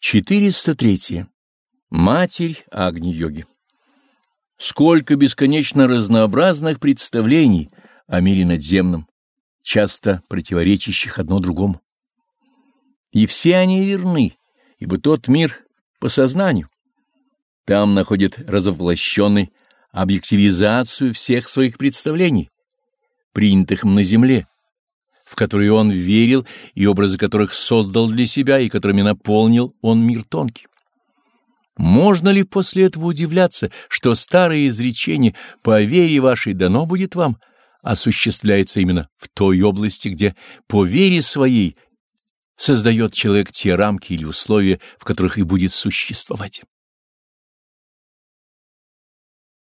403. Матерь Агни-йоги. Сколько бесконечно разнообразных представлений о мире надземном, часто противоречащих одно другому. И все они верны, ибо тот мир по сознанию. Там находит разовоплощенный объективизацию всех своих представлений, принятых им на земле, в которые он верил и образы которых создал для себя и которыми наполнил он мир тонкий. Можно ли после этого удивляться, что старое изречение «по вере вашей дано будет вам» осуществляется именно в той области, где по вере своей создает человек те рамки или условия, в которых и будет существовать?